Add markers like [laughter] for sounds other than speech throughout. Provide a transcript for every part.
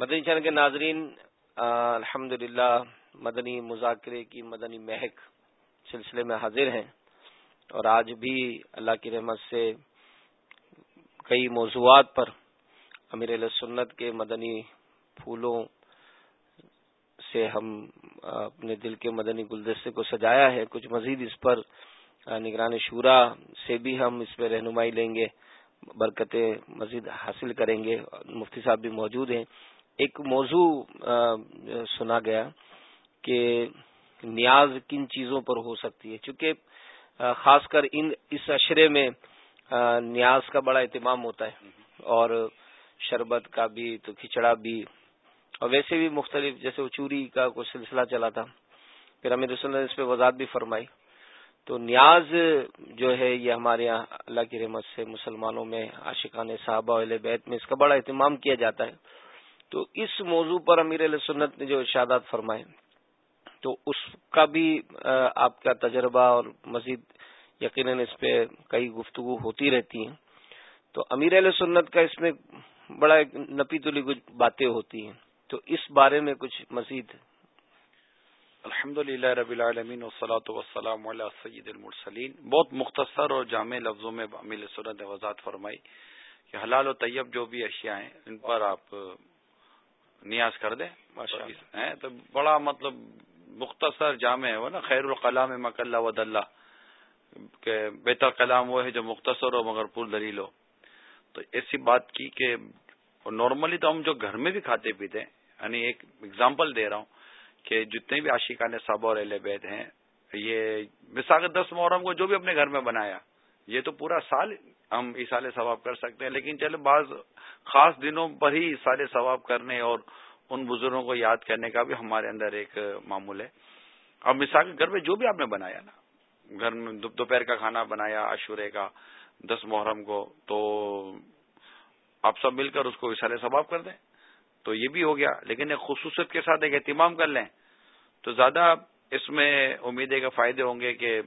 مدنی چین کے ناظرین الحمد مدنی مذاکرے کی مدنی مہک سلسلے میں حاضر ہیں۔ اور آج بھی اللہ کی رحمت سے کئی موضوعات پر امیر علیہ سنت کے مدنی پھولوں سے ہم اپنے دل کے مدنی گلدستے کو سجایا ہے۔ کچھ مزید اس پر نگران شورا سے بھی ہم اس پہ رہنمائی لیں گے۔ برکتیں مزید حاصل کریں گے۔ مفتی صاحب بھی موجود ہیں۔ ایک موضوع سنا گیا کہ نیاز کن چیزوں پر ہو سکتی ہے۔ چونکہ خاص کر ان، اس اشرے میں نیاز کا بڑا اہتمام ہوتا ہے۔ اور شربت کا بھی، تو کھچڑا بھی۔ اور ویسے بھی مختلف، جیسے چوری کا کوئی سلسلہ چلا تھا، پھر امیر رسول نے اس پہ وضاحت بھی فرمائی۔ تو نیاز جو ہے، یہ ہمارے یہاں اللہ کی رحمت سے مسلمانوں میں، عاشقان صحابہ علیہ بیت میں اس کا بڑا اہتمام کیا جاتا ہے۔ تو اس موضوع پر امیر علیہ سنت نے جو ارشادات فرمائے، تو اس کا بھی آپ کا تجربہ اور مزید یقیناً اس پہ کئی گفتگو ہوتی رہتی ہیں۔ تو امیر علیہ سنت کا اس میں بڑا نپی تلی کچھ باتیں ہوتی ہیں۔ تو اس بارے میں کچھ مزید۔ الحمد للہ ربی العالمین وسلاۃ وسلام علیہ سید المرسلین۔ بہت مختصر اور جامع لفظوں میں امیر سنت نے وضاحت فرمائی کہ حلال و طیب جو بھی اشیاء ہیں، ان پر آپ نیاز کر دیں۔ تو بڑا مطلب مختصر جامع ہے۔ وہ نا خیر القلام مک اللہ ود اللہ کہ بہتر کلام وہ ہے جو مختصر ہو مگر پور دلیل ہو۔ تو ایسی بات کی کہ نارملی تو ہم جو گھر میں بھی کھاتے پیتے ہیں یعنی ایک اگزامپل دے رہا ہوں کہ جتنے بھی عاشقان صاحب اور اہل بیت ہیں یہ مثال دس محرم کو جو بھی اپنے گھر میں بنایا یہ تو پورا سال ہم اصال ثواب کر سکتے ہیں۔ لیکن چلے بعض خاص دنوں پر ہی اصال ثواب کرنے اور ان بزرگوں کو یاد کرنے کا بھی ہمارے اندر ایک معمول ہے۔ اب مثال کے گھر میں جو بھی آپ نے بنایا نا، گھر میں دوپہر کا کھانا بنایا عشورے کا، دس محرم کو، تو آپ سب مل کر اس کو اصال ثواب کر دیں۔ تو یہ بھی ہو گیا۔ لیکن ایک خصوصیت کے ساتھ ایک اہتمام کر لیں۔ تو زیادہ اس میں امید ہے کہ فائدے ہوں گے کہ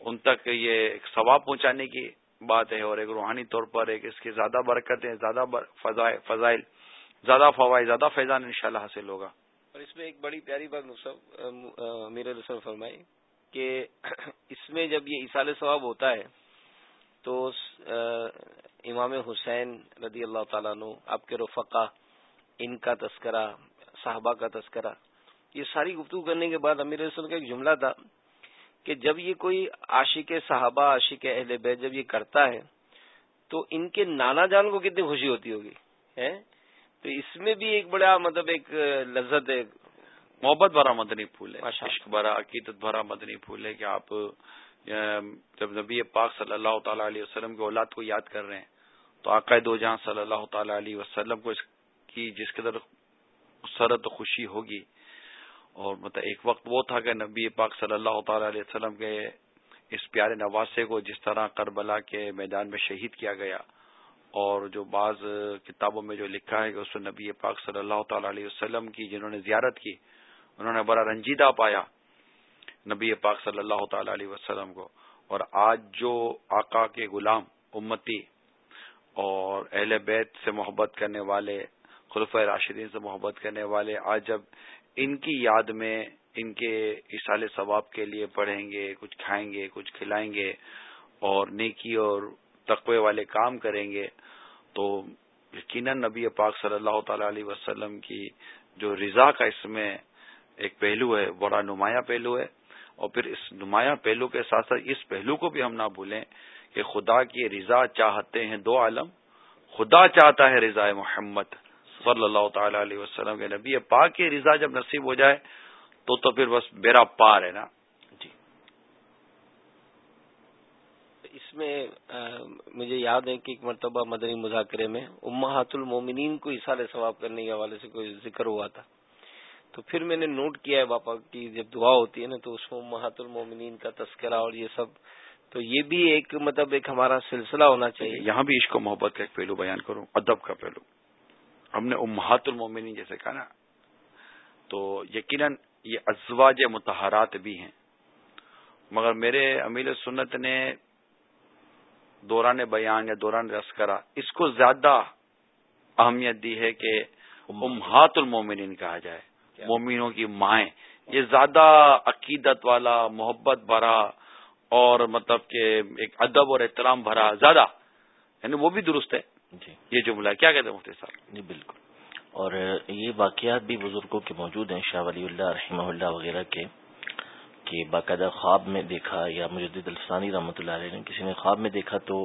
ان تک یہ ثواب پہنچانے کی بات ہے اور ایک روحانی طور پر ایک اس کی زیادہ برکتیں، زیادہ فضائل زیادہ فوائد، زیادہ فیضان انشاءاللہ حاصل ہوگا۔ اور اس میں ایک بڑی پیاری بات میرے رسم فرمائی کہ [clears throat] اس میں جب یہ اصال ثواب ہوتا ہے تو امام حسین رضی اللہ تعالیٰ نو آپ کے رفقا، ان کا تذکرہ، صحابہ کا تذکرہ، یہ ساری گفتگو کرنے کے بعد امیر رسول کا ایک جملہ تھا۔ کہ جب یہ کوئی عاشق صحابہ عاشق اہل بیت جب یہ کرتا ہے تو ان کے نانا جان کو کتنی خوشی ہوتی ہوگی تو اس میں بھی ایک بڑا مطلب ایک لذت ہے محبت بھرا مدنی پھول ہے عشق بھرا عقیدت بھرا مدنی پھول ہے کہ آپ جب نبی پاک صلی اللہ تعالی علیہ وسلم کے اولاد کو یاد کر رہے ہیں تو آقا دو جہاں صلی اللہ تعالی علیہ وسلم کو اس کی جس قدر سرت خوشی ہوگی اور مطلب ایک وقت وہ تھا کہ نبی پاک صلی اللہ تعالی علیہ وسلم کے اس پیارے نواسے کو جس طرح کربلا کے میدان میں شہید کیا گیا اور جو بعض کتابوں میں جو لکھا ہے کہ اس نبی پاک صلی اللہ تعالی علیہ وسلم کی جنہوں نے زیارت کی، انہوں نے بڑا رنجیدہ پایا نبی پاک صلی اللہ تعالی علیہ وسلم کو۔ اور آج جو آقا کے غلام امتی اور اہل بیت سے محبت کرنے والے خلف راشدین سے محبت کرنے والے، آج جب ان کی یاد میں ان کے اشال ثواب کے لیے پڑھیں گے، کچھ کھائیں گے، کچھ کھلائیں گے اور نیکی اور تقوی والے کام کریں گے، تو یقیناً نبی پاک صلی اللہ تعالی علیہ وسلم کی جو رضا کا اس میں ایک پہلو ہے، بڑا نمایاں پہلو ہے۔ اور پھر اس نمایاں پہلو کے ساتھ ساتھ اس پہلو کو بھی ہم نہ بھولیں کہ خدا کی رضا چاہتے ہیں دو عالم، خدا چاہتا ہے رضا محمد۔ صلی اللہ تعالی علیہ وسلم کے نبی پاک کی رضا جب نصیب ہو جائے تو تو پھر بس بیرا پار ہے نا؟ جی۔ اس میں مجھے یاد ہے کہ ایک مرتبہ مدنی مذاکرے میں امہات المومنین کو اشار ثواب کرنے کے حوالے سے کوئی ذکر ہوا تھا۔ تو پھر میں نے نوٹ کیا ہے باپا کی جب دعا ہوتی ہے نا تو اس میں امہات المومنین کا تذکرہ اور یہ سب۔ تو یہ بھی ایک مطلب ایک ہمارا سلسلہ ہونا چاہیے۔ یہاں بھی عشق و محبت کا ایک پہلو بیان کروں ادب کا پہلو۔ ہم نے امہات المومنین جیسے کہا نا۔ تو یقیناً یہ ازواج متحرات بھی ہیں۔ مگر میرے امیر سنت نے دوران بیان یا دوران رس کرا، اس کو زیادہ اہمیت دی ہے کہ امہات المومنین کہا جائے۔ مومنوں کی مائیں۔ یہ زیادہ عقیدت والا، محبت بھرا اور مطلب کہ ایک ادب اور احترام بھرا، زیادہ۔ یعنی وہ بھی درست ہے۔ جی۔ یہ جملہ کیا کہتے ہیں مفتی صاحب؟ جی بالکل۔ اور یہ واقعات بھی بزرگوں کے موجود ہیں شاہ ولی اللہ رحمہ اللہ وغیرہ کے کہ باقاعدہ خواب میں دیکھا یا مجدد الفسانی رحمۃ اللہ علیہ نے کسی نے خواب میں دیکھا تو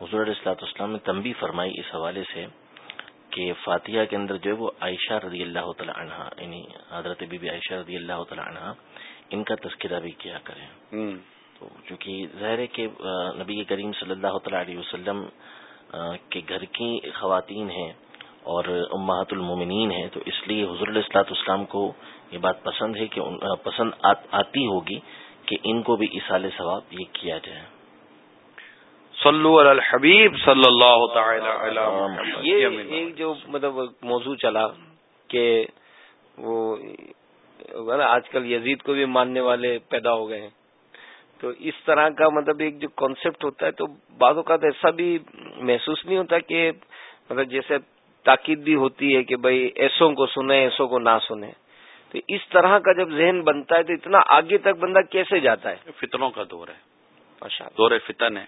حضور السلاط اسلام نے تنبی فرمائی اس حوالے سے کہ فاتحہ کے اندر جو ہے وہ عائشہ رضی اللہ تعالی عنہ یعنی حضرت بی بی عائشہ رضی اللہ تعالی عنہ ان کا تذکرہ بھی کیا کریں۔ تو چونکہ ظاہر ہے کہ نبی کریم صلی اللہ تعالی علیہ وسلم کے گھر کی خواتین ہیں اور امہات المومنین ہیں تو اس لیے حضور الاسلاط اسلام کو یہ بات پسند ہے کہ پسند آتی ہوگی کہ ان کو بھی اصال ثواب یہ کیا جائے۔ صلو علی الحبیب صلی اللہ تعالی یہ ایک جو مطلب موضوع چلا کہ وہ آج کل یزید کو بھی ماننے والے پیدا ہو گئے ہیں۔ تو اس طرح کا مطلب ایک جو کانسیپٹ ہوتا ہے تو بعض اوقات ایسا بھی محسوس نہیں ہوتا کہ مطلب جیسے تاکید بھی ہوتی ہے کہ بھائی ایسوں کو سنیں ایسوں کو نہ سنیں۔ تو اس طرح کا جب ذہن بنتا ہے تو اتنا آگے تک بندہ کیسے جاتا ہے؟ فتنوں کا دور ہے۔ دور فتن ہے۔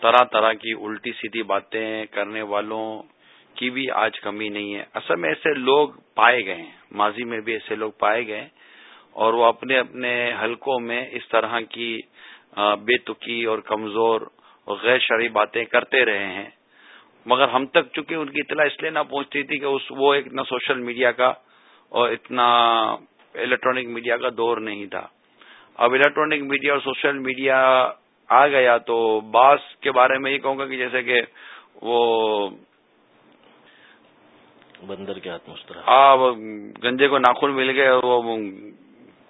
طرح طرح کی الٹی سیدھی باتیں کرنے والوں کی بھی آج کمی نہیں ہے۔ اصل میں ایسے لوگ پائے گئے ہیں۔ ماضی میں بھی ایسے لوگ پائے گئے اور وہ اپنے اپنے حلقوں میں اس طرح کی بے تکی اور کمزور اور غیر شرعی باتیں کرتے رہے ہیں۔ مگر ہم تک چونکہ ان کی اطلاع اس لیے نہ پہنچتی تھی کہ اس وہ نہ سوشل میڈیا کا اور اتنا الیکٹرانک میڈیا کا دور نہیں تھا۔ اب الیکٹرانک میڈیا اور سوشل میڈیا آ گیا تو باس کے بارے میں یہ کہوں گا کہ جیسے کہ وہ بندر کے ہاتھ مسترا ہاں گنجے کو ناخن مل گئے اور وہ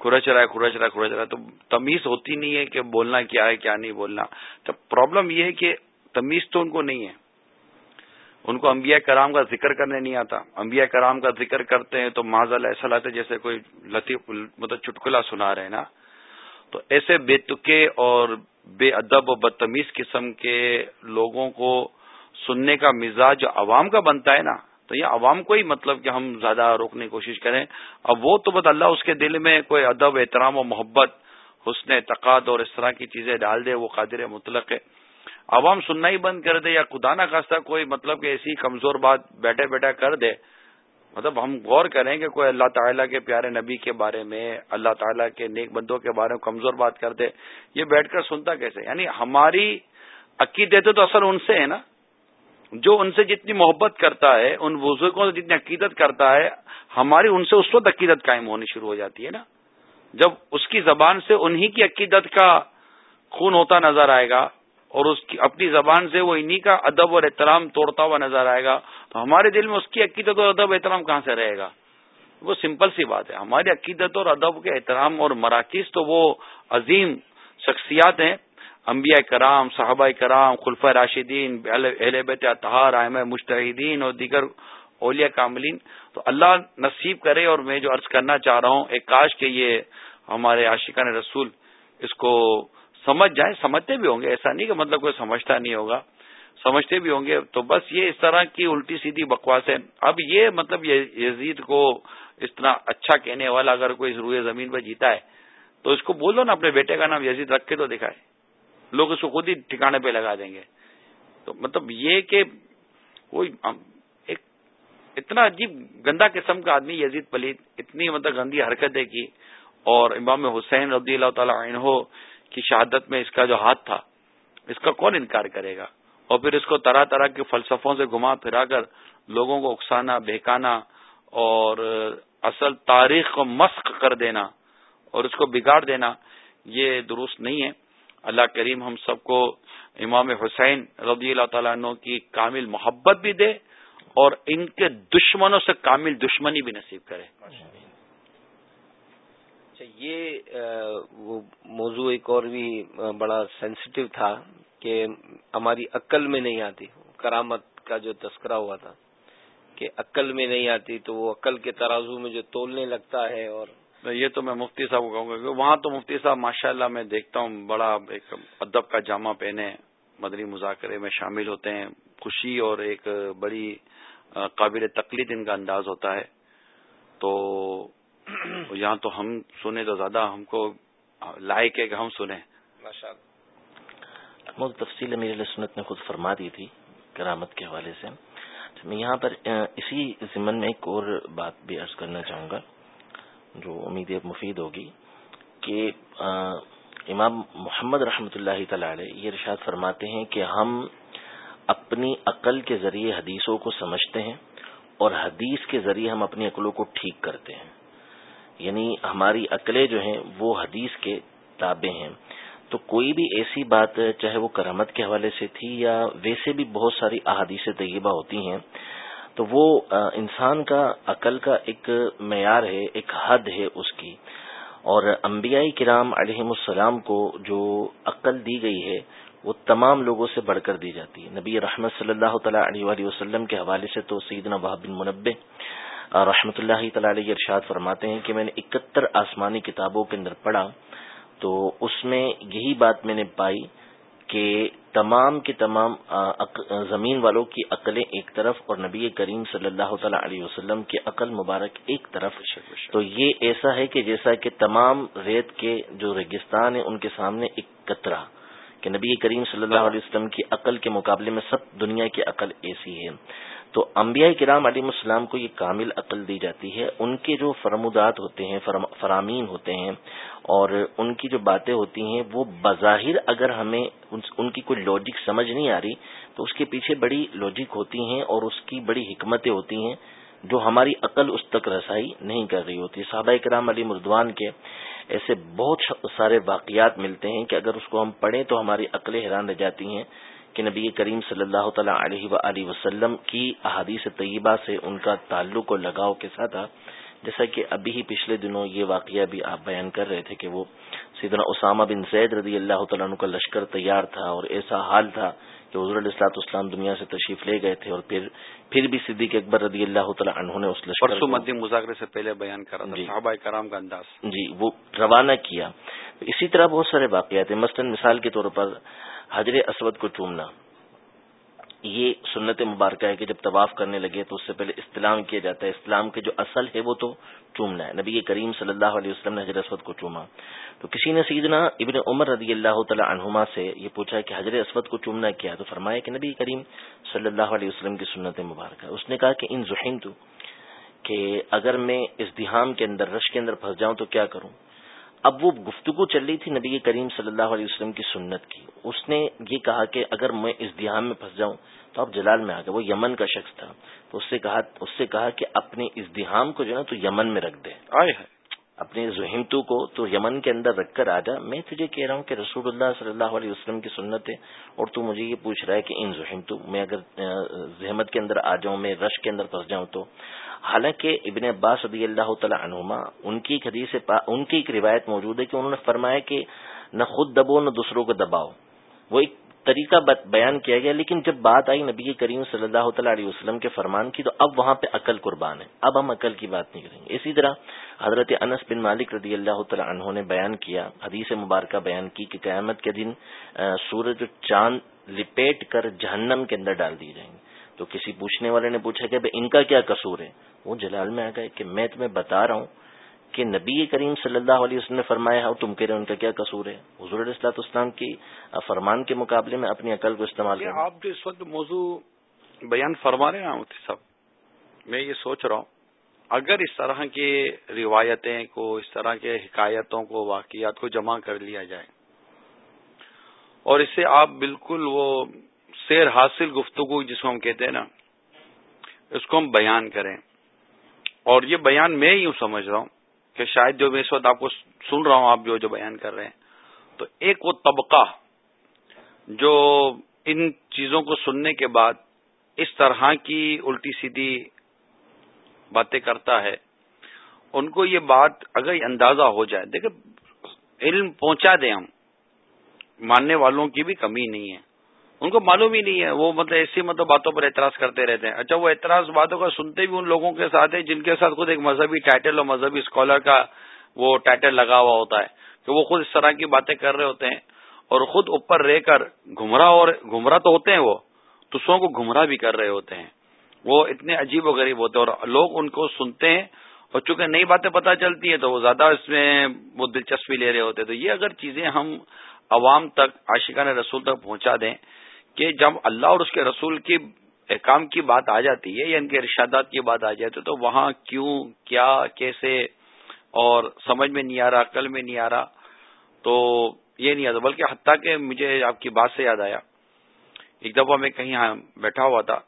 کھرچ رہا ہے، کھرچ رہا ہے، کھرچ رہا ہے، تو تمیز ہوتی نہیں ہے کہ بولنا کیا ہے، کیا نہیں بولنا۔ تو پرابلم یہ ہے کہ تمیز تو ان کو نہیں ہے۔ ان کو انبیاء کرام کا ذکر کرنے نہیں آتا۔ انبیاء کرام کا ذکر کرتے ہیں تو معذل ایسا لاتے جیسے کوئی لطیف مطلب چٹکلا سنا رہے نا۔ تو ایسے بے تکے اور بے ادب و بدتمیز قسم کے لوگوں کو سننے کا مزاج جو عوام کا بنتا ہے نا۔ تو یہ عوام کو ہی مطلب کہ ہم زیادہ روکنے کی کوشش کریں۔ اب وہ تو بس اللہ اس کے دل میں کوئی ادب، احترام و محبت، حسن اعتقاد اور اس طرح کی چیزیں ڈال دے، وہ قادر مطلق ہے۔ عوام سننا ہی بند کر دے یا خدا نہ خاصہ کوئی مطلب کہ ایسی کمزور بات بیٹھے بیٹھے کر دے۔ مطلب ہم غور کریں کہ کوئی اللہ تعالیٰ کے پیارے نبی کے بارے میں، اللہ تعالیٰ کے نیک بندوں کے بارے میں کمزور بات کر دے۔ یہ بیٹھ کر سنتا کیسے؟ یعنی ہماری عقیدے تو اصل ان سے ہے نا۔ جو ان سے جتنی محبت کرتا ہے، ان بزرگوں سے جتنی عقیدت کرتا ہے، ہماری ان سے اس وقت عقیدت قائم ہونی شروع ہو جاتی ہے نا۔ جب اس کی زبان سے انہی کی عقیدت کا خون ہوتا نظر آئے گا اور اس کی اپنی زبان سے وہ انہی کا ادب اور احترام توڑتا ہوا نظر آئے گا، تو ہمارے دل میں اس کی عقیدت اور ادب احترام کہاں سے رہے گا؟ وہ سمپل سی بات ہے۔ ہماری عقیدت اور ادب کے احترام اور مراکز تو وہ عظیم شخصیات ہیں۔ انبیاء کرام، صحابہ کرام خلفہ راشدین، اہل بیت اطہار احم مشتحدین اور دیگر اولیاء کاملین۔ تو اللہ نصیب کرے اور میں جو عرض کرنا چاہ رہا ہوں، ایک کاش کہ یہ ہمارے عاشقان رسول اس کو سمجھ جائیں، سمجھتے بھی ہوں گے۔ ایسا نہیں کہ مطلب کوئی سمجھتا نہیں ہوگا۔ سمجھتے بھی ہوں گے۔ تو بس یہ اس طرح کی الٹی سیدھی بکواس ہے۔ اب یہ مطلب یزید کو اس طرح اچھا کہنے والا اگر کوئی روئے زمین پہ جیتا ہے، تو اس کو بولو نا اپنے بیٹے کا نام یزید رکھ کے تو دکھائے۔ لوگ اس کو خود ہی ٹھکانے پہ لگا دیں گے۔ تو مطلب یہ کہ کوئی ایک اتنا عجیب گندا قسم کا آدمی یزید پلیت اتنی مطلب گندی حرکتیں کی اور امام حسین رضی اللہ تعالی عنہ کی شہادت میں اس کا جو ہاتھ تھا، اس کا کون انکار کرے گا؟ اور پھر اس کو طرح طرح کے فلسفوں سے گھما پھرا کر لوگوں کو اکسانا، بہکانا اور اصل تاریخ کو مسق کر دینا اور اس کو بگاڑ دینا، یہ درست نہیں ہے۔ اللہ کریم ہم سب کو امام حسین رضی اللہ تعالیٰ عنہ کی کامل محبت بھی دے اور ان کے دشمنوں سے کامل دشمنی بھی نصیب کرے۔ اچھا یہ وہ موضوع ایک اور بھی بڑا سینسٹیو تھا کہ ہماری عقل میں نہیں آتی۔ کرامت کا جو تذکرہ ہوا تھا کہ عقل میں نہیں آتی تو وہ عقل کے ترازو میں جو تولنے لگتا ہے اور یہ تو میں مفتی صاحب کو کہوں گا کہ وہاں تو مفتی صاحب ماشاء اللہ میں دیکھتا ہوں بڑا ایک ادب کا جامع پہنے مدنی مذاکرے میں شامل ہوتے ہیں۔ خوشی اور ایک بڑی قابل تقلید ان کا انداز ہوتا ہے۔ تو یہاں تو ہم سنیں تو زیادہ ہم کو لائق ہے کہ ہم سنیں۔ بہت تفصیل میرے سنت نے خود فرما دی تھی کرامت کے حوالے سے۔ میں یہاں پر اسی ضمن میں ایک اور بات بھی عرض کرنا چاہوں گا۔ جو امید مفید ہوگی، کہ امام محمد رحمۃ اللہ تعالی یہ ارشاد فرماتے ہیں کہ ہم اپنی عقل کے ذریعے حدیثوں کو سمجھتے ہیں اور حدیث کے ذریعے ہم اپنی عقلوں کو ٹھیک کرتے ہیں۔ یعنی ہماری عقلیں جو ہیں، وہ حدیث کے تابع ہیں۔ تو کوئی بھی ایسی بات، چاہے وہ کرامت کے حوالے سے تھی یا ویسے بھی بہت ساری احادیث طیبہ ہوتی ہیں تو وہ انسان کا عقل کا ایک معیار ہے، ایک حد ہے اس کی۔ اور انبیاء کرام علیہ السلام کو جو عقل دی گئی ہے، وہ تمام لوگوں سے بڑھ کر دی جاتی ہے۔ نبی رحمت صلی اللہ تعالیٰ علیہ وسلم کے حوالے سے تو سیدنا وحب بن منبع رحمۃ اللہ تعالی علیہ ارشاد فرماتے ہیں کہ میں نے اکہتر آسمانی کتابوں کے اندر پڑھا، تو اس میں یہی بات میں نے پائی کہ تمام کے تمام زمین والوں کی عقلیں ایک طرف اور نبی کریم صلی اللہ تعالی علیہ وسلم کی عقل مبارک ایک طرف تو یہ ایسا ہے کہ جیسا کہ تمام ریت کے جو ریگستان ہیں، ان کے سامنے ایک قطرہ کہ نبی کریم صلی اللہ علیہ وسلم کی عقل کے مقابلے میں سب دنیا کی عقل ایسی ہے۔ تو انبیاء کرام علیہ السلام کو یہ کامل عقل دی جاتی ہے۔ ان کے جو فرمودات ہوتے ہیں فرامین ہوتے ہیں اور ان کی جو باتیں ہوتی ہیں، وہ بظاہر اگر ہمیں ان کی کوئی لاجک سمجھ نہیں آ رہی، تو اس کے پیچھے بڑی لاجک ہوتی ہیں اور اس کی بڑی حکمتیں ہوتی ہیں جو ہماری عقل اس تک رسائی نہیں کر رہی ہوتی۔ صحابہ کرام علی مردوان کے ایسے بہت سارے واقعات ملتے ہیں کہ اگر اس کو ہم پڑھیں تو ہماری عقلیں حیران رہ جاتی ہیں۔ کہ نبی کریم صلی اللہ تعالیٰ علیہ و وسلم کی احادیث طیبہ سے ان کا تعلق اور لگاؤ کے ساتھ تھا۔ جیسا کہ ابھی ہی پچھلے دنوں یہ واقعہ بھی آپ بیان کر رہے تھے کہ وہ سیدنا اسامہ بن زید رضی اللہ تعالیٰ عنہ کا لشکر تیار تھا اور ایسا حال تھا کہ حضور السلاط اسلام دنیا سے تشریف لے گئے تھے اور پھر پھر بھی صدیق اکبر رضی اللہ تعالیٰ عنہ نے اس لشکر مذاکرے سے پہلے بیان کرا جی۔ صحابہ کرام کا انداز۔ جی وہ روانہ کیا۔ اسی طرح بہت سارے واقعات ہیں۔ مثلاً مثال کے طور پر حضر اسود کو چومنا۔ یہ سنت مبارکہ ہے کہ جب طواف کرنے لگے تو اس سے پہلے اسلام کیا جاتا ہے۔ اسلام کے جو اصل ہے وہ تو چومنا ہے۔ نبی کریم صلی اللہ علیہ وسلم نے حضرت اسود کو چوما۔ تو کسی نے سیدنا ابن عمر رضی اللہ تعالی عنہما سے یہ پوچھا کہ حضرت اسود کو چومنا کیا؟ تو فرمایا کہ نبی کریم صلی اللہ علیہ وسلم کی سنت مبارکہ۔ اس نے کہا کہ ان ذہین تو کہ اگر میں اس دہام کے اندر، رش کے اندر پھنس جاؤں تو کیا کروں؟ اب وہ گفتگو چل رہی تھی نبی کریم صلی اللہ علیہ وسلم کی سنت کی۔ اس نے یہ کہا کہ اگر میں اس دیہام میں پھنس جاؤں تو اب جلال میں آ گئے وہ یمن کا شخص تھا۔ تو اس سے کہا، اس سے کہا کہ اپنے اس دیہام کو جو ہے تو یمن میں رکھ دے۔ اپنے زہمتو کو تو یمن کے اندر رکھ کر آ جا میں تجھے کہہ رہا ہوں کہ رسول اللہ صلی اللہ علیہ وسلم کی سنت ہے اور تو مجھے یہ پوچھ رہا ہے کہ ان زہمتو میں اگر زحمت کے اندر آ جاؤں، میں رش کے اندر پھنس جاؤں تو؟ حالانکہ ابن عباس رضی اللہ تعالی عنہما، ان کی ایک حدیث ان کی ایک روایت موجود ہے کہ انہوں نے فرمایا کہ نہ خود دبو نہ دوسروں کو دباؤ۔ وہ ایک طریقہ بیان کیا گیا، لیکن جب بات آئی نبی کریم صلی اللہ تعالی علیہ وسلم کے فرمان کی، تو اب وہاں پہ عقل قربان ہے۔ اب ہم عقل کی بات نہیں کریں گے۔ اسی طرح حضرت انس بن مالک رضی اللہ تعالی عنہ نے بیان کیا، حدیث مبارکہ بیان کی کہ قیامت کے دن سورج چاند لپیٹ کر جہنم کے اندر ڈال دی جائیں گے۔ تو کسی پوچھنے والے نے پوچھا کہ ان کا کیا قصور ہے؟ وہ جلال میں آ گئے کہ میں تمہیں بتا رہا ہوں کہ نبی کریم صلی اللہ علیہ وسلم نے فرمایا ہے تم کہہ رہے ان کا کیا قصور ہے؟ حضور السلاط اسلام کی فرمان کے مقابلے میں اپنی عقل کو استعمال کریں۔ آپ جو اس وقت موضوع بیان فرما رہے ہیں صاحب میں یہ سوچ رہا ہوں اگر اس طرح کی روایتیں کو اس طرح کے حکایتوں کو واقعات کو جمع کر لیا جائے اور اس سے آپ بالکل وہ سیر حاصل گفتگو جس کو ہم کہتے ہیں نا اس کو ہم بیان کریں۔ اور یہ بیان میں یوں سمجھ رہا ہوں کہ شاید جو میں اس وقت آپ کو سن رہا ہوں، آپ جو جو بیان کر رہے ہیں۔ تو ایک وہ طبقہ جو ان چیزوں کو سننے کے بعد اس طرح کی الٹی سیدھی باتیں کرتا ہے، ان کو یہ بات اگر اندازہ ہو جائے، دیکھیں، علم پہنچا دیں ہم، ماننے والوں کی بھی کمی نہیں ہے۔ ان کو معلوم ہی نہیں ہے۔ وہ مطلب ایسی مطلب باتوں پر اعتراض کرتے رہتے ہیں۔ اچھا وہ اعتراض باتوں کا سنتے بھی ان لوگوں کے ساتھ ہیں جن کے ساتھ خود ایک مذہبی ٹائٹل اور مذہبی اسکالر کا وہ ٹائٹل لگا ہوا ہوتا ہے کہ وہ خود اس طرح کی باتیں کر رہے ہوتے ہیں اور خود اوپر رہ کر گمراہ اور گمراہ تو ہوتے ہیں وہ، دوسروں کو گمراہ بھی کر رہے ہوتے ہیں۔ وہ اتنے عجیب و غریب ہوتے ہیں اور لوگ ان کو سنتے ہیں اور چونکہ نئی باتیں پتہ چلتی ہیں تو وہ زیادہ اس میں وہ دلچسپی لے رہے ہوتے ہیں۔ تو یہ اگر چیزیں ہم عوام تک، عاشقان رسول تک پہنچا دیں کہ جب اللہ اور اس کے رسول کی احکام کی بات آ جاتی ہے یا ان کے ارشادات کی بات آ جاتی ہے تو وہاں کیوں، کیا، کیسے اور سمجھ میں نہیں آ رہا، عقل میں نہیں آ رہا، تو یہ نہیں آتا۔ بلکہ حتیٰ کہ مجھے آپ کی بات سے یاد آیا۔ ایک دفعہ میں کہیں ہاں بیٹھا ہوا تھا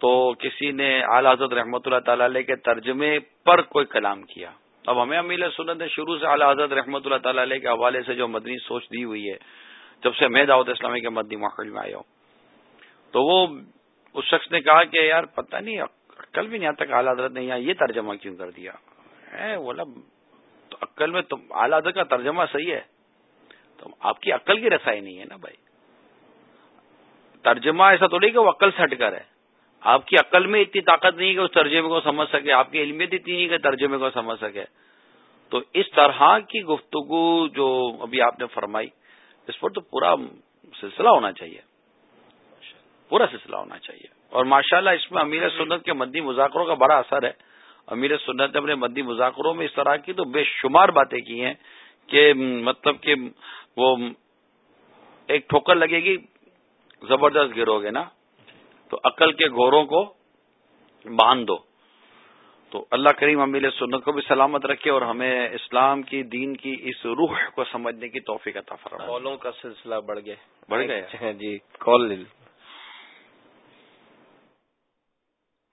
تو کسی نے اعلی حضرت رحمۃ اللہ تعالی علیہ کے ترجمے پر کوئی کلام کیا۔ اب ہمیں امیل سنت نے شروع سے اعلی حضرت رحمۃ اللہ تعالی علیہ کے حوالے سے جو مدنی سوچ دی ہوئی ہے جب سے میں دعوت اسلامی کے مدنی ماحول میں آیا ہوں۔ تو وہ اس شخص نے کہا کہ یار پتہ نہیں، عقل بھی نہیں آتا کہ اعلی حضرت نے یہاں یہ ترجمہ کیوں کر دیا۔ بولا تو عقل میں تم اعلی حضرت کا ترجمہ صحیح ہے۔ تو آپ کی عقل کی رسائی نہیں ہے نا بھائی۔ ترجمہ ایسا تو نہیں کہ وہ عقل سے ہٹ کر ہے۔ آپ کی عقل میں اتنی طاقت نہیں کہ اس ترجمے کو سمجھ سکے، آپ کی علمیت اتنی نہیں کہ ترجمے کو سمجھ سکے۔ تو اس طرح کی گفتگو جو ابھی آپ نے فرمائی اس پر تو پورا سلسلہ ہونا چاہیے۔ پورا سلسلہ ہونا چاہیے۔ اور ماشاءاللہ اس میں امیر سنت کے مدی مذاکروں کا بڑا اثر ہے۔ امیر سنت نے اپنے مدی مذاکروں میں اس طرح کی تو بے شمار باتیں کی ہیں کہ مطلب کہ وہ ایک ٹھوکر لگے گی، زبردست گرو گے نا۔ تو عقل کے گوروں کو باندھ دو۔ تو اللہ کریم امیل سنت کو بھی سلامت رکھے اور ہمیں اسلام کی دین کی اس روح کو سمجھنے کی توفیق عطا فرمائے۔ کالوں کا سلسلہ بڑھ گیا۔ بڑھ گیا؟ جی کال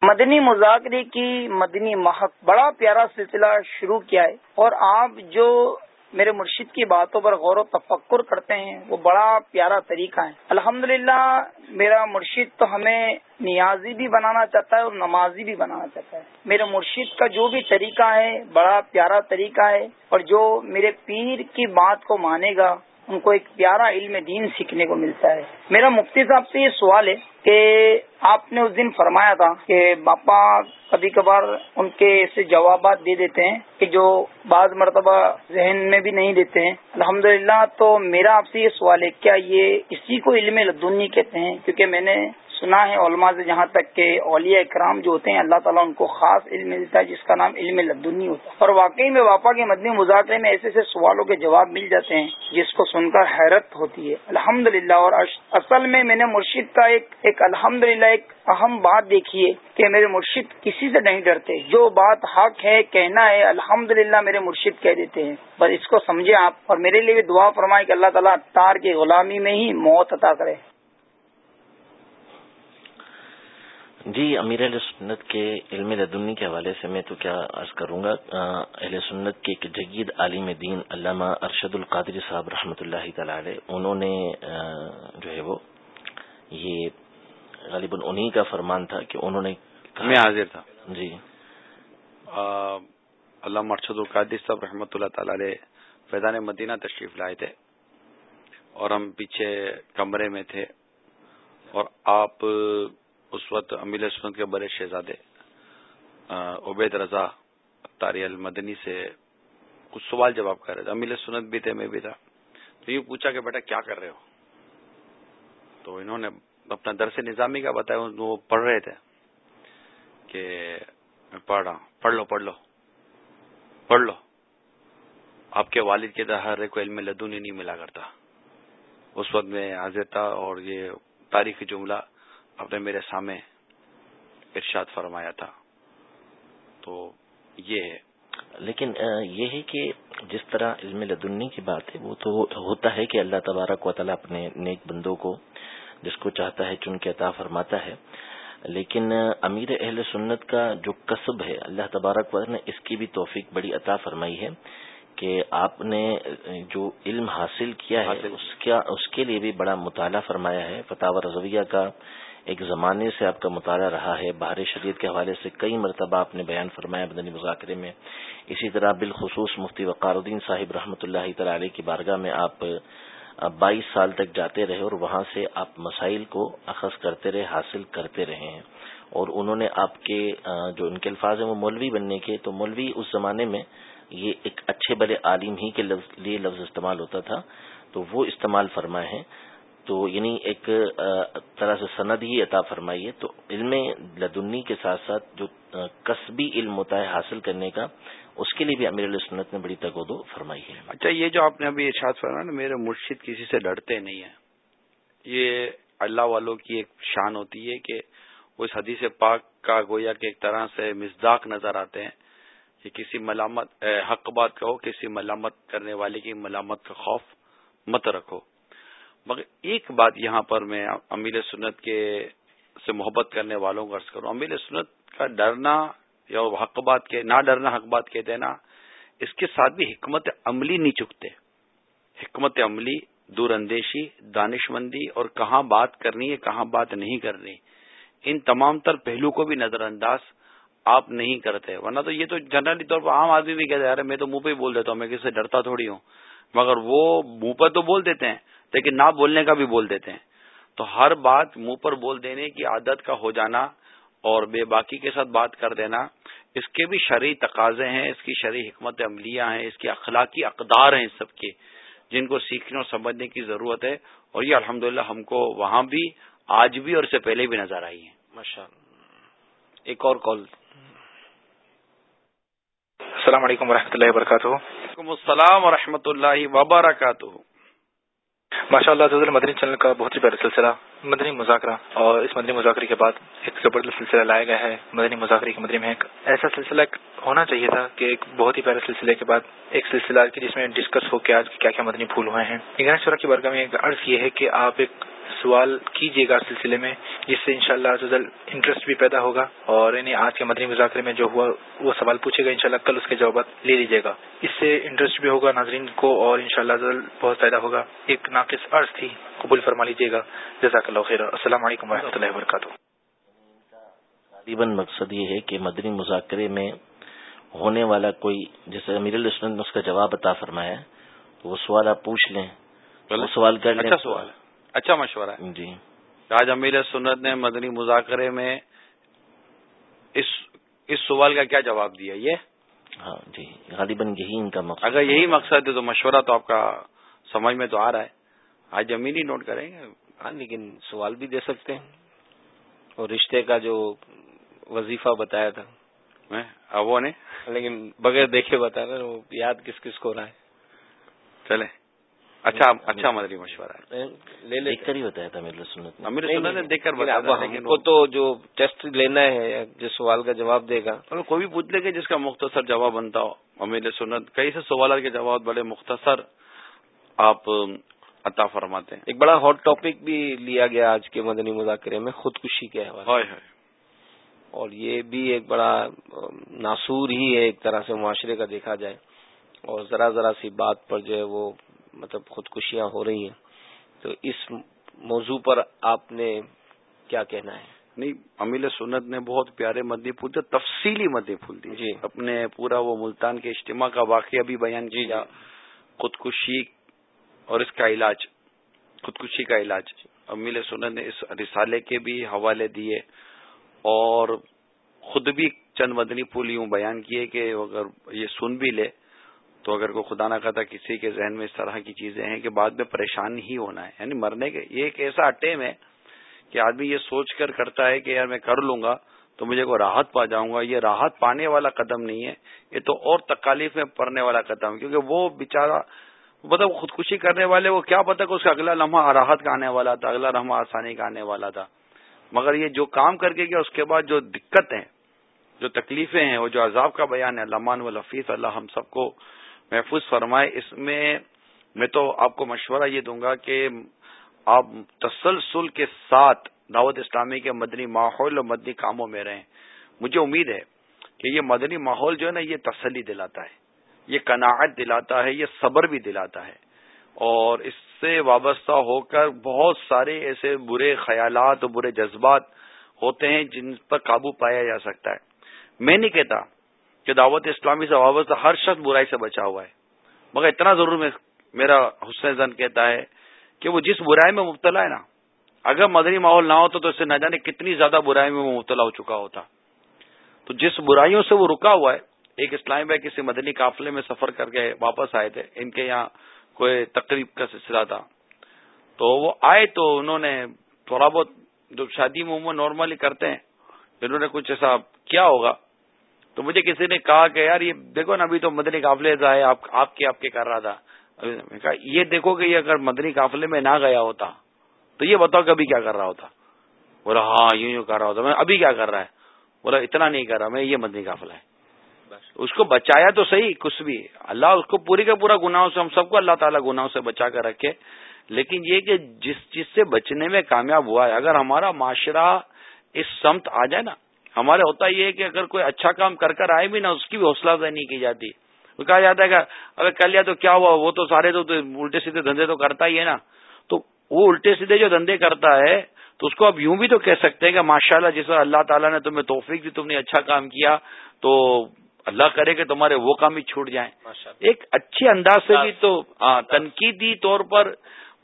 مدنی مذاکرے کی مدنی محق بڑا پیارا سلسلہ شروع کیا ہے اور آپ جو میرے مرشد کی باتوں پر غور و تفکر کرتے ہیں۔ وہ بڑا پیارا طریقہ ہے۔ الحمد میرا مرشد تو ہمیں نیازی بھی بنانا چاہتا ہے اور نمازی بھی بنانا چاہتا ہے۔ میرے مرشد کا جو بھی طریقہ ہے، بڑا پیارا طریقہ ہے اور جو میرے پیر کی بات کو مانے گا ان کو ایک پیارا علم دین سیکھنے کو ملتا ہے۔ میرا مفتی صاحب سے یہ سوال ہے کہ آپ نے اس دن فرمایا تھا کہ باپا کبھی کبھار ان کے ایسے جوابات دے دیتے ہیں کہ جو بعض مرتبہ ذہن میں بھی نہیں دیتے ہیں۔ الحمدللہ تو میرا آپ سے یہ سوال ہے، کیا یہ اسی کو علم لدنی کہتے ہیں؟ کیونکہ میں نے سنا ہے علماء سے، جہاں تک کہ اولیاء اکرام جو ہوتے ہیں، اللہ تعالیٰ ان کو خاص علم ملتا ہے، جس کا نام علم لدنی ہوتا ہے۔ اور واقعی میں واپا کے مدنی مذاکرے میں ایسے ایسے سوالوں کے جواب مل جاتے ہیں، جس کو سن کر حیرت ہوتی ہے۔ الحمد اور اصل میں میں نے مرشد کا ایک ایک الحمد ایک اہم بات دیکھی ہے کہ میرے مرشد کسی سے نہیں ڈرتے۔ جو بات حق ہے، کہنا ہے الحمد میرے مرشد کہہ دیتے ہیں۔ بس اس کو سمجھے آپ، اور میرے لیے بھی دعا فرمائے کہ اللہ تعالیٰ تار کی غلامی میں ہی موت عطا کرے۔ جی امیر علیہ سنت کے علم لدنی کے حوالے سے میں تو کیا عرض کروں گا اہل سنت کے ایک جگید عالم دین علامہ ارشد القادری صاحب رحمۃ اللہ تعالی انہوں نے جو ہے وہ یہ غالباً انہی کا فرمان تھا کہ انہوں نے میں حاضر تھا۔ جی۔ علامہ ارشد القادری صاحب رحمۃ اللہ تعالی فیضان مدینہ تشریف لائے تھے اور ہم پیچھے کمرے میں تھے اور آپ اس وقت امیل سنت کے بڑے شہزادے عبید رضا تاری المدنی سے کچھ سوال جواب کر رہے تھے۔ امیل سنت بھی تھے، میں بھی تھا۔ تو یہ پوچھا کہ بیٹا کیا کر رہے ہو؟ تو انہوں نے اپنا درس نظامی کا بتایا، وہ پڑھ رہے تھے کہ میں پڑھ رہا ہوں۔ پڑھ لو پڑھ لو۔ پڑھ لو۔ آپ کے والد کے ہر ایک علم لدونی نہیں ملا کرتا۔ اس وقت میں حاضر تھا اور یہ تاریخی جملہ آپ نے میرے سامنے ارشاد فرمایا تھا۔ تو یہ ہے۔ لیکن یہ ہے کہ جس طرح علم لدنی کی بات ہے وہ تو ہوتا ہے کہ اللہ تبارک و تعالیٰ اپنے نیک بندوں کو جس کو چاہتا ہے چن کے عطا فرماتا ہے۔ لیکن امیر اہل سنت کا جو قصب ہے اللہ تبارک و نے اس کی بھی توفیق بڑی عطا فرمائی ہے کہ آپ نے جو علم حاصل کیا ہے اس کے لیے بھی بڑا مطالعہ فرمایا ہے۔ فتح رضویہ کا ایک زمانے سے آپ کا مطالعہ رہا ہے، بہار شریعت کے حوالے سے کئی مرتبہ آپ نے بیان فرمایا بدنی مذاکرے میں۔ اسی طرح بالخصوص مفتی وقار الدین صاحب رحمۃ اللہ تعالی کی بارگاہ میں آپ بائیس سال تک جاتے رہے اور وہاں سے آپ مسائل کو اخذ کرتے رہے، حاصل کرتے رہے ہیں۔ اور انہوں نے آپ کے جو ان کے الفاظ ہیں وہ مولوی بننے کے، تو مولوی اس زمانے میں یہ ایک اچھے بڑے عالم ہی کے لفظ، لیے لفظ استعمال ہوتا تھا، تو وہ استعمال فرمائے ہیں۔ تو یعنی ایک طرح سے سند ہی عطا فرمائی ہے تو علم لدنی کے ساتھ ساتھ جو قصبی علم ہوتا ہے حاصل کرنے کا، اس کے لیے بھی امیر السنت نے بڑی تگودو فرمائی ہے۔ اچھا یہ جو آپ نے ابھی ارشاد فرمایا نا، میرے مرشد کسی سے ڈرتے نہیں ہیں۔ یہ اللہ والوں کی ایک شان ہوتی ہے کہ وہ اس حدیث پاک کا گویا کہ ایک طرح سے مزداق نظر آتے ہیں کہ کسی ملامت حق بات کہو، کسی ملامت کرنے والے کی ملامت کا خوف مت رکھو۔ مگر ایک بات یہاں پر میں امیر سنت کے سے محبت کرنے والوں کو عرض کروں، امیر سنت کا ڈرنا یا حق بات کے نہ ڈرنا حق بات کے دینا، اس کے ساتھ بھی حکمت عملی نہیں چکتے حکمت عملی دور اندیشی دانش مندی اور کہاں بات کرنی ہے، کہاں بات نہیں کرنی، ان تمام تر پہلو کو بھی نظر انداز آپ نہیں کرتے۔ ورنہ تو یہ تو جنرلی طور پر عام آدمی بھی کہتے ہیں میں تو منہ پہ ہی بول دیتا ہوں، میں کسی سے ڈرتا تھوڑی ہوں۔ مگر وہ منہ پر تو بول دیتے ہیں۔ لیکن نہ بولنے کا بھی بول دیتے ہیں۔ تو ہر بات منہ پر بول دینے کی عادت کا ہو جانا اور بے باقی کے ساتھ بات کر دینا اس کے بھی شرعی تقاضے ہیں اس کی شرعی حکمت عملیاں ہیں اس کی اخلاقی اقدار ہیں اس سب کے جن کو سیکھنے اور سمجھنے کی ضرورت ہے۔ اور یہ الحمد ہم کو وہاں بھی آج بھی اور اس سے پہلے بھی نظر آئی ہیں ماشاء ایک اور کال۔ السلام علیکم و اللہ وبرکاتہ۔ وعلیکم السلام و اللہ وبرکاتہ۔ ماشاء اللہ مدنی چینل کا بہت ہی پیارا سلسلہ، مدنی مذاکرہ، اور اس مدنی مذاکرے کے بعد ایک زبردست سلسلہ لایا گیا ہے، مدنی مذاکرے کے مدنی مہک۔ ایسا سلسلہ ہونا چاہیے تھا کہ ایک بہت ہی پیارے سلسلے کے بعد ایک سلسلہ جس میں ڈسکس ہو کے آج کیا کیا مدنی پھول ہوئے ہیں۔ شورا کی برگاہ میں ایک عرض یہ ہے کہ آپ ایک سوال کیجیے گا سلسلے میں جس سے انشاءاللہ شاء اللہ انٹرسٹ بھی پیدا ہوگا اور یعنی آج کے مدنی مذاکرے میں جو ہوا وہ سوال پوچھے گا انشاءاللہ کل اس کے جوابات لے لیجیے گا۔ اس سے انٹرسٹ بھی ہوگا ناظرین کو اور انشاءاللہ شاء بہت پیدا ہوگا۔ ایک ناقص عرض تھی قبول فرما لیجیے گا۔ جزاک اللہ خیر۔ السلام علیکم و رحمۃ اللہ وبرکاتہ۔ تقریباً مقصد یہ ہے کہ مدنی مذاکرے میں ہونے والا کوئی جیسے امیر السلم نے اس کا جواب عطا فرمایا تو وہ سوال آپ پوچھ لیں۔ وہ سوال کر لیں۔ اچھا سوال اچھا مشورہ جی۔ آج امیر سنت نے مدنی مذاکرے میں اس اس سوال کا کیا جواب دیا یہ؟ ہاں جی غالباً یہی ان کا مقصد اگر یہی مقصد ہے تو مشورہ تو آپ کا سمجھ میں تو آ رہا ہے۔ آج امین ہی نوٹ کریں گے۔ ہاں لیکن سوال بھی دے سکتے ہیں۔ اور رشتے کا جو وظیفہ بتایا تھا۔ وہ نے لیکن بغیر دیکھے بتا رہا وہ یاد کس کس کو رہا ہے۔ چلے اچھا اچھا مدری مشورہ لے لے کر ہی بتایا تھا میرے سنت۔ دیکھ کر کو تو جو ٹیسٹ لینا ہے جس سوال کا جواب دے گا۔ کوئی بھی پوچھ لے گا جس کا مختصر جواب بنتا ہو۔ امیر سنت کئی سے سوالات کے جواب بڑے مختصر آپ عطا فرماتے ہیں۔ ایک بڑا ہاٹ ٹاپک بھی لیا گیا آج کے مدنی مذاکرے میں خودکشی کے حوالے اور یہ بھی ایک بڑا ناسور ہی ہے ایک طرح سے معاشرے کا دیکھا جائے۔ اور ذرا ذرا سی بات پر جو ہے وہ مطلب خودکشیاں ہو رہی ہیں تو اس موضوع پر آپ نے کیا کہنا ہے؟ نہیں امیل سنت نے بہت پیارے مدی پھول تھے تفصیلی مدی پھول دی جی۔ اپنے پورا وہ ملتان کے اجتماع کا واقعہ بھی بیان جی۔ خودکشی اور اس کا علاج خودکشی کا علاج۔ امیل سنت نے اس رسالے کے بھی حوالے دیے اور خود بھی چند مدنی پھول یوں بیان کیے کہ اگر یہ سن بھی لے تو اگر کوئی خدا نہ کہتا کسی کے ذہن میں اس طرح کی چیزیں ہیں کہ بعد میں پریشان ہی ہونا ہے یعنی مرنے کے یہ ایک ایسا اٹیم ہے کہ آدمی یہ سوچ کر کرتا ہے کہ یار میں کر لوں گا تو مجھے کوئی راحت پا جاؤں گا، یہ راحت پانے والا قدم نہیں ہے، یہ تو اور تکالیف میں پڑنے والا قدم کیونکہ وہ بےچارا مطلب خودکشی کرنے والے، وہ کیا پتا کہ اس کا اگلا لمحہ راحت کا آنے والا تھا، اگلا لمحہ آسانی کا آنے والا تھا۔ مگر یہ جو کام کر کے گیا، اس کے بعد جو دقت ہیں جو تکلیفیں ہیں، وہ جو عذاب کا بیان ہے لمان و اللہ ہم سب کو محفوظ فرمائے، اس میں میں تو آپ کو مشورہ یہ دوں گا کہ آپ تسلسل کے ساتھ دعوت اسلامی کے مدنی ماحول اور مدنی کاموں میں رہیں۔ مجھے امید ہے کہ یہ مدنی ماحول جو ہے نا، یہ تسلی دلاتا ہے۔ یہ کناعت دلاتا ہے، یہ صبر بھی دلاتا ہے۔ اور اس سے وابستہ ہو کر بہت سارے ایسے برے خیالات اور برے جذبات ہوتے ہیں جن پر قابو پایا جا سکتا ہے۔ میں نہیں کہتا کہ دعوت اسلامی سے وابستہ ہر شخص برائی سے بچا ہوا ہے۔ مگر اتنا ضرور میں میرا حسن زن کہتا ہے کہ وہ جس برائی میں مبتلا ہے نا، اگر مدنی ماحول نہ ہوتا تو اس سے نہ جانے کتنی زیادہ برائی میں وہ مبتلا ہو چکا ہوتا۔ تو جس برائیوں سے وہ رکا ہوا ہے، ایک اسلامی بھائی کسی مدنی قافلے میں سفر کر کے واپس آئے تھے، ان کے یہاں کوئی تقریب کا سلسلہ تھا۔ تو وہ آئے تو انہوں نے تھوڑا بہت جو شادی میں عموماً نارملی کرتے ہیں، انہوں نے کچھ ایسا کیا ہوگا۔ تو مجھے کسی نے کہا کہ یار یہ دیکھو نا، ابھی تو مدنی قافلے ہے آپ آپ کے آپ کے کر رہا تھا۔ کہا، یہ دیکھو کہ یہ اگر مدنی قافلے میں نہ گیا ہوتا، تو یہ بتاؤ کہ ابھی کیا کر رہا ہوتا۔ بولا ہاں یوں یوں کر رہا ہوتا۔ میں ابھی کیا کر رہا ہے؟ بولا، اتنا نہیں کر رہا، میں یہ مدنی قافلہ ہے۔ اس کو بچایا تو صحیح، کچھ بھی۔ اللہ اس کو پوری کا پورا گناہوں سے، ہم سب کو اللہ تعالیٰ گناہوں سے بچا کر رکھے۔ لیکن یہ کہ جس چیز سے بچنے میں کامیاب ہوا ہے، اگر ہمارا معاشرہ اس سمت آ جائے نا ہمارے ہوتا یہ ہے کہ اگر کوئی اچھا کام کر کر آئے بھی نا اس کی بھی حوصلہ افزائی نہیں کی جاتی۔ کہا جاتا ہے کہ اگر کر لیا تو کیا ہوا؟ وہ تو سارے تو الٹے سیدھے دھندے تو کرتا ہی ہے نا۔ تو وہ الٹے سیدھے جو دھندے کرتا ہے تو اس کو اب یوں بھی تو کہہ سکتے ہیں کہ ماشاء اللہ جس اللہ تعالیٰ نے تمہیں توفیق دی تم نے اچھا کام کیا تو اللہ کرے کہ تمہارے وہ کام ہی چھوٹ جائیں۔ ایک اچھے انداز سے بھی تو تنقیدی طور پر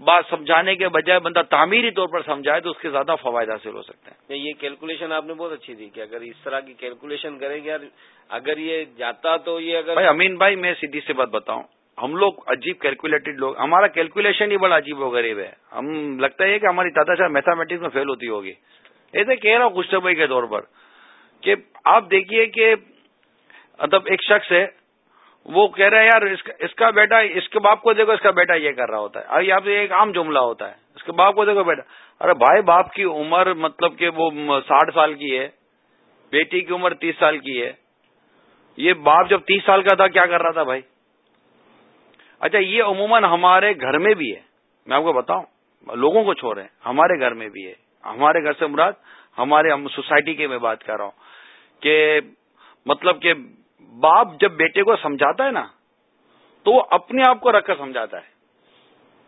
بات سمجھانے کے بجائے بندہ تعمیری طور پر سمجھائے تو اس کے زیادہ فوائد حاصل ہو سکتے ہیں۔ یہ کیلکولیشن آپ نے بہت اچھی دی کہ اگر اس طرح کی کیلکولیشن کریں گے اگر یہ جاتا تو یہ اگر بھائی امین بھائی میں سیدھی سی بات بتاؤں۔ ہم لوگ عجیب کیلکولیٹڈ لوگ ہمارا کیلکولیشن ہی بڑا عجیب و غریب ہے۔ ہم لگتا ہے کہ ہماری دادا شاہ میتھمیٹکس میں فیل ہوتی ہوگی۔ ایسے کہہ رہا ہوں بھائی کے طور پر کہ آپ دیکھیے کہ مطلب ایک شخص ہے وہ کہہ رہے ہیں، یار، اس کا بیٹا اس کے باپ کو دیکھو، اس کا بیٹا یہ کر رہا ہوتا ہے۔ اب یہاں ایک عام جملہ ہوتا ہے۔ اس کے باپ کو دیکھو بیٹا۔ ارے بھائی، باپ کی عمر مطلب کہ وہ ساٹھ سال کی ہے، بیٹی کی عمر تیس سال کی ہے۔ یہ باپ جب تیس سال کا تھا، کیا کر رہا تھا بھائی؟ اچھا یہ عموماً ہمارے گھر میں بھی ہے۔ میں آپ کو بتاؤں، لوگوں کو چھوڑ رہے ہیں۔ ہمارے گھر میں بھی ہے۔ ہمارے گھر سے مراد ہمارے سوسائٹی کے میں بات کر رہا ہوں کہ مطلب کہ باپ جب بیٹے کو سمجھاتا ہے نا، تو وہ اپنے آپ کو رکھ کر سمجھاتا ہے۔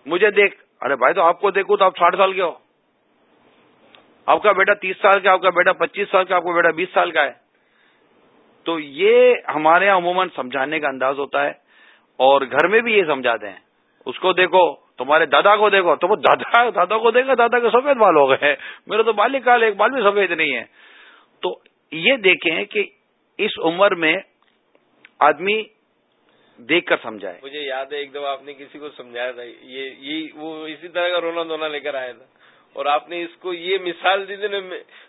مجھے دیکھ، ارے بھائی تو آپ کو دیکھو تو آپ ساٹھ سال کے ہو۔ آپ کا بیٹا تیس سال کا آپ کا بیٹا پچیس سال کا آپ کا بیٹا بیس سال کا ہے۔ تو یہ ہمارے یہاں عموماً سمجھانے کا انداز ہوتا ہے۔ اور گھر میں بھی یہ سمجھاتے ہیں۔ اس کو دیکھو، تمہارے دادا کو دیکھو۔ تو وہ دادا دادا کو دیکھا، دادا کے سفید بال ہو گئے۔ میرے تو بالکال ایک بال بھی سفید نہیں ہے۔ تو یہ دیکھیں کہ اس عمر میں آدمی دیکھ کر سمجھائے۔ مجھے یاد ہے ایک دفعہ آپ نے کسی کو سمجھایا تھا یہ وہ اسی طرح کا رونا دھونا لے کر آیا تھا۔ اور آپ نے اس کو یہ مثال دی تھی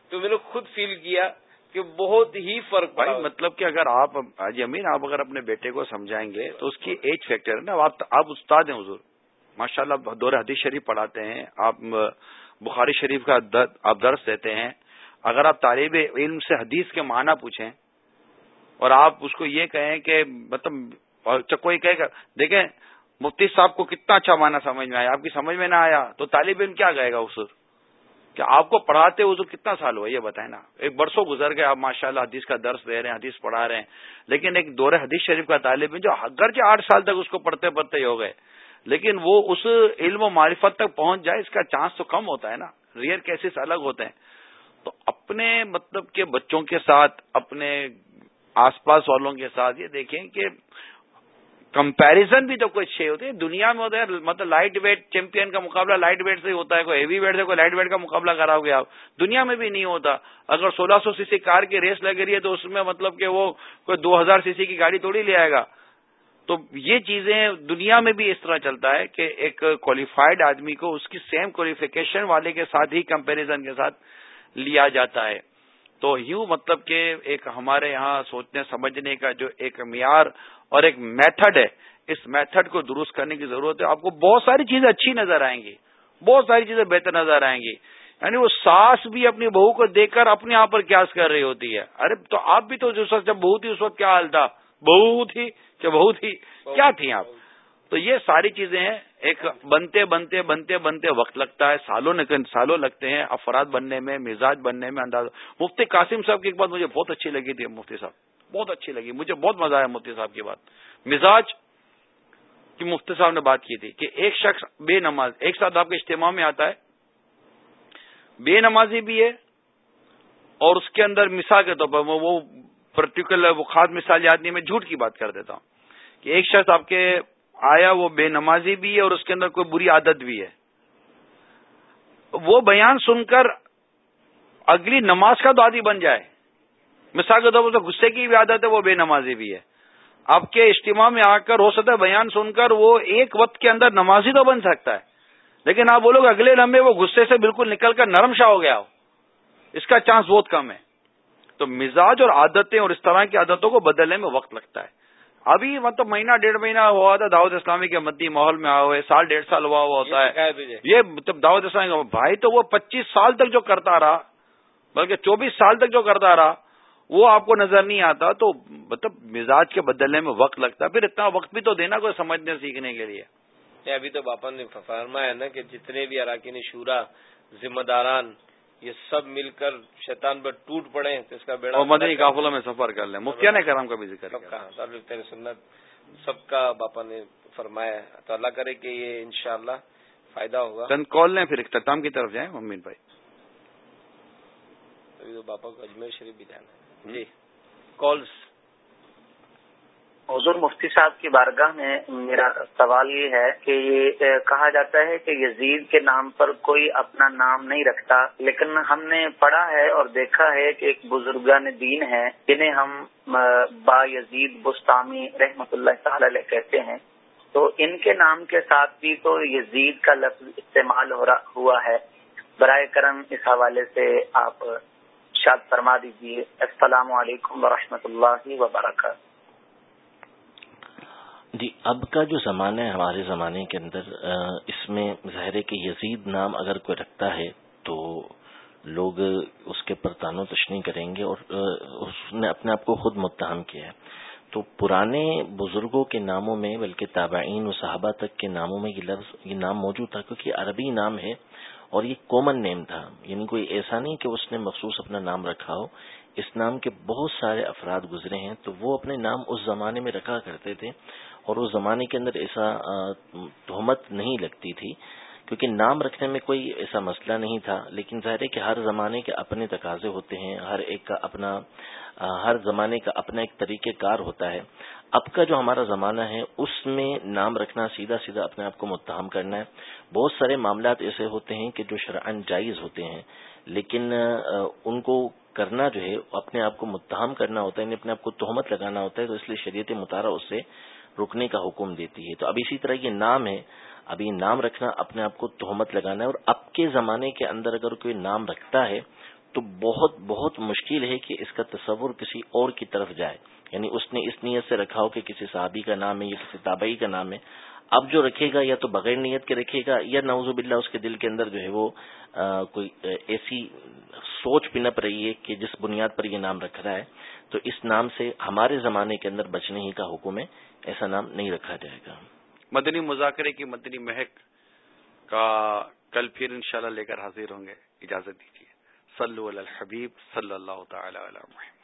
تو میں نے خود فیل کیا کہ بہت ہی فرق پڑا۔ مطلب کہ اگر آپ امین آپ اگر اپنے بیٹے کو سمجھائیں گے تو اس کی ایج فیکٹر ہے نا۔ آپ استاد ہیں حضور۔ ماشاء اللہ دور حدیث شریف پڑھاتے ہیں۔ آپ بخاری شریف کا آپ درس دیتے ہیں۔ اگر آپ طالب علم سے حدیث کے معنی پوچھیں اور آپ اس کو یہ کہیں کہ مطلب کوئی کہے گا، دیکھیں، مفتی صاحب کو کتنا اچھا مانا سمجھ میں آیا، آپ کی سمجھ میں نہ آیا تو طالب علم کیا کہے گا اس کہ آپ کو پڑھاتے حضور کتنا سال ہوا، یہ بتائیں نا۔ ایک برسوں گزر گئے، آپ ماشاء اللہ حدیث کا درس دے رہے ہیں، حدیث پڑھا رہے ہیں۔ لیکن ایک دور حدیث شریف کا طالب علم جو گھر کے آٹھ سال تک اس کو پڑھتے پڑھتے ہی ہو گئے، لیکن وہ اس علم و معرفت تک پہنچ جائے، اس کا چانس تو کم ہوتا ہے نا۔ ریئر کیسز الگ ہوتے ہیں۔ تو اپنے مطلب کے بچوں کے ساتھ، اپنے آس پاس والوں کے ساتھ یہ دیکھیں کہ کمپیرزن بھی تو کوئی اچھے ہوتے ہیں دنیا میں ہوتا ہے مطلب لائٹ ویٹ چیمپئن کا مقابلہ لائٹ ویٹ سے ہوتا ہے۔ کوئی ہیوی ویٹ سے، کوئی لائٹ ویٹ کا مقابلہ کراؤ گے آپ۔ دنیا میں بھی نہیں ہوتا۔ اگر سولہ سو سی سی کار کی ریس لگ رہی ہے تو اس میں مطلب کہ وہ کوئی دو ہزار سی سی کی گاڑی تھوڑی لے آئے گا۔ تو یہ چیزیں دنیا میں بھی اس طرح چلتا ہے کہ ایک کوالیفائڈ آدمی کو اس کی سیم کوالیفیکیشن والے کے ساتھ ہی کمپیرزن کے ساتھ لیا جاتا ہے۔ تو یوں مطلب کہ ایک ہمارے یہاں سوچنے سمجھنے کا جو ایک معیار اور ایک میتھڈ ہے اس میتھڈ کو درست کرنے کی ضرورت ہے۔ آپ کو بہت ساری چیزیں اچھی نظر آئیں گی۔ بہت ساری چیزیں بہتر نظر آئیں گی۔ یعنی وہ ساس بھی اپنی بہو کو دیکھ کر اپنے آپ پر کیاس کر رہی ہوتی ہے۔ ارے تو آپ بھی تو جس وقت جب بہو تھی اس وقت کیا حال تھا؟ بہو تھی کہ بہو تھی؟ کیا تھی آپ؟ تو یہ ساری چیزیں ہیں۔ ایک بنتے بنتے بنتے بنتے وقت لگتا ہے، سالوں سالوں لگتے ہیں، افراد بننے میں، مزاج بننے میں انداز۔ مفتی قاسم صاحب کی ایک بات مجھے بہت اچھی لگی تھی، مفتی صاحب، بہت اچھی لگی۔ مجھے بہت مزہ آیا مفتی صاحب کی بات۔ مزاج کی مفتی صاحب نے بات کی تھی کہ ایک شخص بے نماز، ایک ساتھ آپ کے اجتماع میں آتا ہے، بے نمازی بھی ہے اور اس کے اندر مثال کے طور پر وہ پرٹیکولر وہ خاص مثال یاد نہیں، میں جھوٹ کی بات کر دیتا ہوں کہ ایک شخص آپ کے آیا وہ بے نمازی بھی ہے اور اس کے اندر کوئی بری عادت بھی ہے؟ وہ بیان سن کر اگلی نماز کا تو عادی بن جائے۔ مثال کے طور پر غصے کی بھی عادت ہے، وہ بے نمازی بھی ہے۔ آپ کے اجتماع میں آ کر ہو سکتا ہے بیان سن کر وہ ایک وقت کے اندر نمازی تو بن سکتا ہے۔ لیکن آپ بولو گے اگلے لمبے وہ غصے سے بالکل نکل کر نرم شاہ ہو گیا ہو۔ اس کا چانس بہت کم ہے۔ تو مزاج اور عادتیں اور اس طرح کی عادتوں کو بدلنے میں وقت لگتا ہے۔ ابھی مطلب مہینہ ڈیڑھ مہینہ ہوا تھا دعوت اسلامی کے مدی ماحول میں آئے ہوئے سال ڈیڑھ سال ہوا ہوا ہوتا ہے۔ یہ مطلب دعوت اسلامی کا بھائی تو وہ پچیس سال تک جو کرتا رہا بلکہ چوبیس سال تک جو کرتا رہا وہ آپ کو نظر نہیں آتا تو مطلب مزاج کے بدلنے میں وقت لگتا ہے۔ پھر اتنا وقت بھی تو دینا کوئی سمجھنے سیکھنے کے لیے۔ ابھی تو باپا نے فرمایا نا کہ جتنے بھی اراکین شورا ذمہ داران یہ سب مل کر شیطان پر ٹوٹ پڑے تو اس کا بیڑا مدنی قافلوں میں سفر کر لیں۔ مفتیا نے کرم کا بھی ذکر تیرے سنت سب کا باپا نے فرمایا تو اللہ کرے کہ یہ انشاءاللہ فائدہ ہوگا۔ چند کال لیں پھر اختتام کی طرف جائیں۔ ممین بھائی۔ تو باپا کو اجمیر شریف بھی جانا جی۔ کالس حضور مفتی صاحب کی بارگاہ میں میرا سوال یہ ہے کہ یہ کہا جاتا ہے کہ یزید کے نام پر کوئی اپنا نام نہیں رکھتا، لیکن ہم نے پڑھا ہے اور دیکھا ہے کہ ایک بزرگان دین ہے جنہیں ہم با یزید بستانی رحمت اللہ تعالی علیہ کہتے ہیں۔ تو ان کے نام کے ساتھ بھی تو یزید کا لفظ استعمال ہوا ہے۔ برائے کرم اس حوالے سے آپ شاد فرما دیجیے السلام علیکم ورحمۃ اللہ وبرکاتہ۔ جی اب کا جو زمانہ ہے، ہمارے زمانے کے اندر اس میں ظاہر ہے کہ یزید نام اگر کوئی رکھتا ہے تو لوگ اس کے پر تانو تشنی کریں گے اور اس نے اپنے آپ کو خود متہم کیا ہے۔ تو پرانے بزرگوں کے ناموں میں، بلکہ تابعین و صحابہ تک کے ناموں میں یہ لفظ، یہ نام موجود تھا، کیونکہ عربی نام ہے اور یہ کامن نیم تھا۔ یعنی کوئی ایسا نہیں کہ اس نے مخصوص اپنا نام رکھا ہو۔ اس نام کے بہت سارے افراد گزرے ہیں، تو وہ اپنے نام اس زمانے میں رکھا کرتے تھے اور اس زمانے کے اندر ایسا تہمت نہیں لگتی تھی، کیونکہ نام رکھنے میں کوئی ایسا مسئلہ نہیں تھا۔ لیکن ظاہر ہے کہ ہر زمانے کے اپنے تقاضے ہوتے ہیں، ہر ایک کا اپنا ہر زمانے کا اپنا ایک طریقہ کار ہوتا ہے۔ اب کا جو ہمارا زمانہ ہے، اس میں نام رکھنا، سیدھا سیدھا اپنے آپ کو متہم کرنا ہے۔ بہت سارے معاملات ایسے ہوتے ہیں کہ جو شرعن جائز ہوتے ہیں، لیکن ان کو کرنا جو ہے، اپنے آپ کو متہم کرنا ہوتا ہے یعنی اپنے آپ کو تہمت لگانا ہوتا ہے، تو اس لیے شریعت مطالعہ اس سے رکنے کا حکم دیتی ہے۔ تو اب اسی طرح یہ نام ہے، اب یہ نام رکھنا اپنے آپ کو تہمت لگانا ہے۔ اور اب کے زمانے کے اندر اگر کوئی نام رکھتا ہے، تو بہت بہت مشکل ہے کہ اس کا تصور کسی اور کی طرف جائے۔ یعنی اس نے اس نیت سے رکھا ہو کہ کسی صحابی کا نام ہے یا کسی تابعی کا نام ہے اب جو رکھے گا یا تو بغیر نیت کے رکھے گا یا نوزب باللہ اس کے دل کے اندر جو ہے وہ کوئی ایسی سوچ پنپ رہی ہے کہ جس بنیاد پر یہ نام رکھ رہا ہے، تو اس نام سے ہمارے زمانے کے اندر بچنے ہی کا حکم ہے، ایسا نام نہیں رکھا جائے گا۔ مدنی مذاکرے کی مدنی مہک کا کل پھر انشاءاللہ لے کر حاضر ہوں گے، اجازت دیجیے۔ صلی اللہ الحبیب، صلی اللہ تعالی علیہ